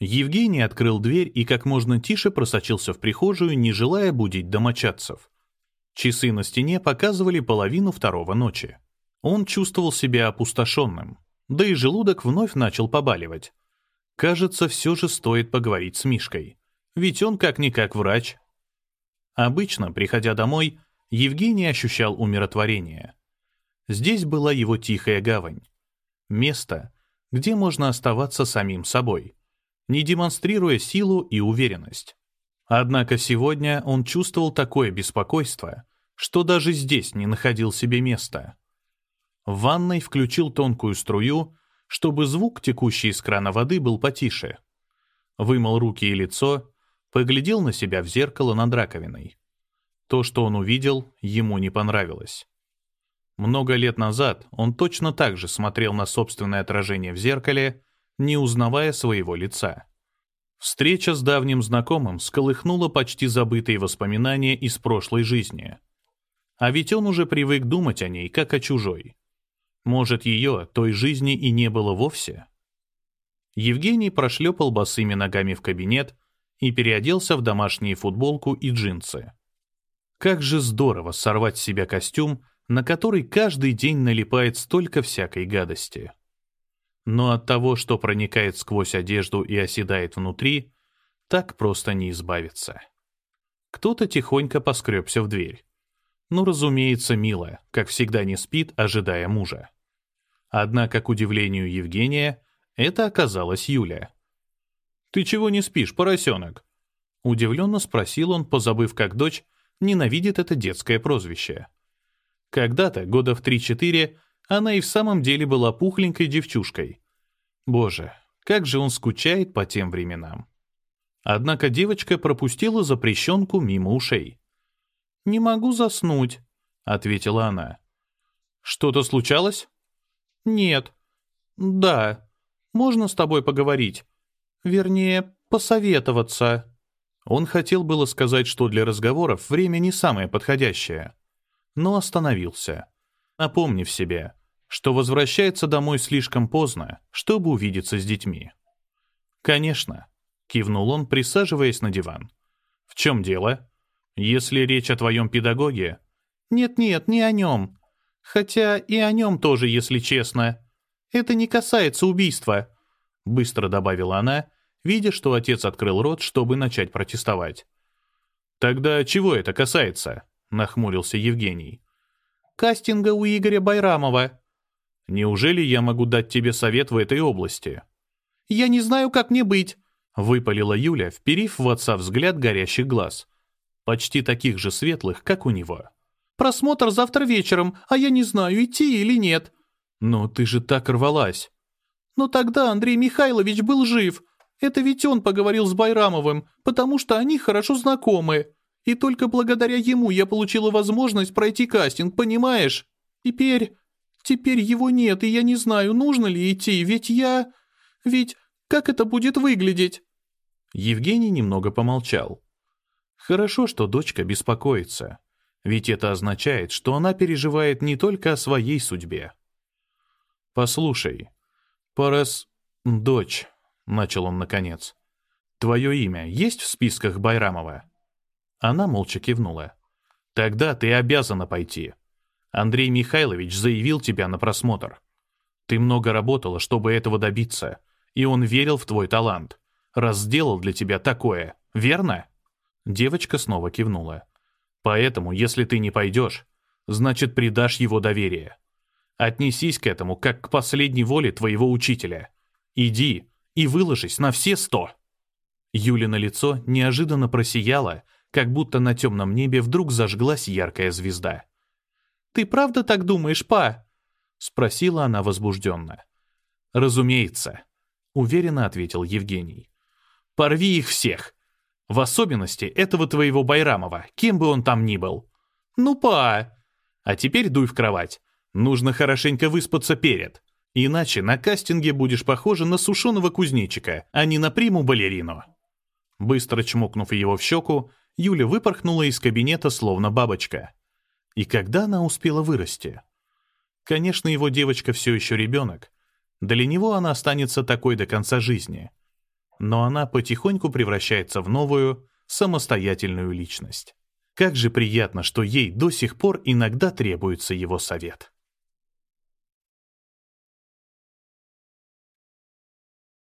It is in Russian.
Евгений открыл дверь и как можно тише просочился в прихожую, не желая будить домочадцев. Часы на стене показывали половину второго ночи. Он чувствовал себя опустошенным, да и желудок вновь начал побаливать. Кажется, все же стоит поговорить с Мишкой, ведь он как-никак врач. Обычно, приходя домой, Евгений ощущал умиротворение. Здесь была его тихая гавань. Место, где можно оставаться самим собой, не демонстрируя силу и уверенность. Однако сегодня он чувствовал такое беспокойство, что даже здесь не находил себе места. В ванной включил тонкую струю, чтобы звук, текущий из крана воды, был потише. Вымыл руки и лицо, поглядел на себя в зеркало над раковиной. То, что он увидел, ему не понравилось. Много лет назад он точно так же смотрел на собственное отражение в зеркале, не узнавая своего лица. Встреча с давним знакомым сколыхнула почти забытые воспоминания из прошлой жизни. А ведь он уже привык думать о ней, как о чужой. Может, ее, той жизни, и не было вовсе? Евгений прошлепал босыми ногами в кабинет и переоделся в домашнюю футболку и джинсы. Как же здорово сорвать с себя костюм, на который каждый день налипает столько всякой гадости. Но от того, что проникает сквозь одежду и оседает внутри, так просто не избавиться. Кто-то тихонько поскребся в дверь. Ну, разумеется, милая, как всегда не спит, ожидая мужа. Однако, к удивлению Евгения, это оказалась Юля. «Ты чего не спишь, поросенок?» Удивленно спросил он, позабыв, как дочь ненавидит это детское прозвище. Когда-то, года в 3-4, она и в самом деле была пухленькой девчушкой. Боже, как же он скучает по тем временам. Однако девочка пропустила запрещенку мимо ушей. «Не могу заснуть», — ответила она. «Что-то случалось?» «Нет». «Да. Можно с тобой поговорить? Вернее, посоветоваться». Он хотел было сказать, что для разговоров время не самое подходящее, но остановился, напомнив себе, что возвращается домой слишком поздно, чтобы увидеться с детьми. «Конечно», — кивнул он, присаживаясь на диван. «В чем дело? Если речь о твоем педагоге...» «Нет-нет, не о нем. Хотя и о нем тоже, если честно. Это не касается убийства», — быстро добавила она, видя, что отец открыл рот, чтобы начать протестовать. «Тогда чего это касается?» — нахмурился Евгений. «Кастинга у Игоря Байрамова». «Неужели я могу дать тебе совет в этой области?» «Я не знаю, как мне быть», — выпалила Юля, вперив в отца взгляд горящих глаз. Почти таких же светлых, как у него. «Просмотр завтра вечером, а я не знаю, идти или нет». «Но ты же так рвалась». «Но тогда Андрей Михайлович был жив. Это ведь он поговорил с Байрамовым, потому что они хорошо знакомы. И только благодаря ему я получила возможность пройти кастинг, понимаешь? Теперь... Теперь его нет, и я не знаю, нужно ли идти, ведь я... Ведь как это будет выглядеть?» Евгений немного помолчал. Хорошо, что дочка беспокоится, ведь это означает, что она переживает не только о своей судьбе. «Послушай, Парас... дочь...» начал он наконец. «Твое имя есть в списках Байрамова?» Она молча кивнула. «Тогда ты обязана пойти. Андрей Михайлович заявил тебя на просмотр. Ты много работала, чтобы этого добиться, и он верил в твой талант, раз сделал для тебя такое, верно?» Девочка снова кивнула. «Поэтому, если ты не пойдешь, значит, предашь его доверие. Отнесись к этому, как к последней воле твоего учителя. Иди и выложись на все сто». Юлина лицо неожиданно просияло, как будто на темном небе вдруг зажглась яркая звезда. «Ты правда так думаешь, па?» — спросила она возбужденно. «Разумеется», — уверенно ответил Евгений. «Порви их всех. В особенности этого твоего Байрамова, кем бы он там ни был». «Ну, па!» «А теперь дуй в кровать. Нужно хорошенько выспаться перед. Иначе на кастинге будешь похожа на сушеного кузнечика, а не на приму-балерину». Быстро чмокнув его в щеку, Юля выпорхнула из кабинета, словно бабочка. И когда она успела вырасти? Конечно, его девочка все еще ребенок. Для него она останется такой до конца жизни. но она потихоньку превращается в новую, самостоятельную личность. Как же приятно, что ей до сих пор иногда требуется его совет.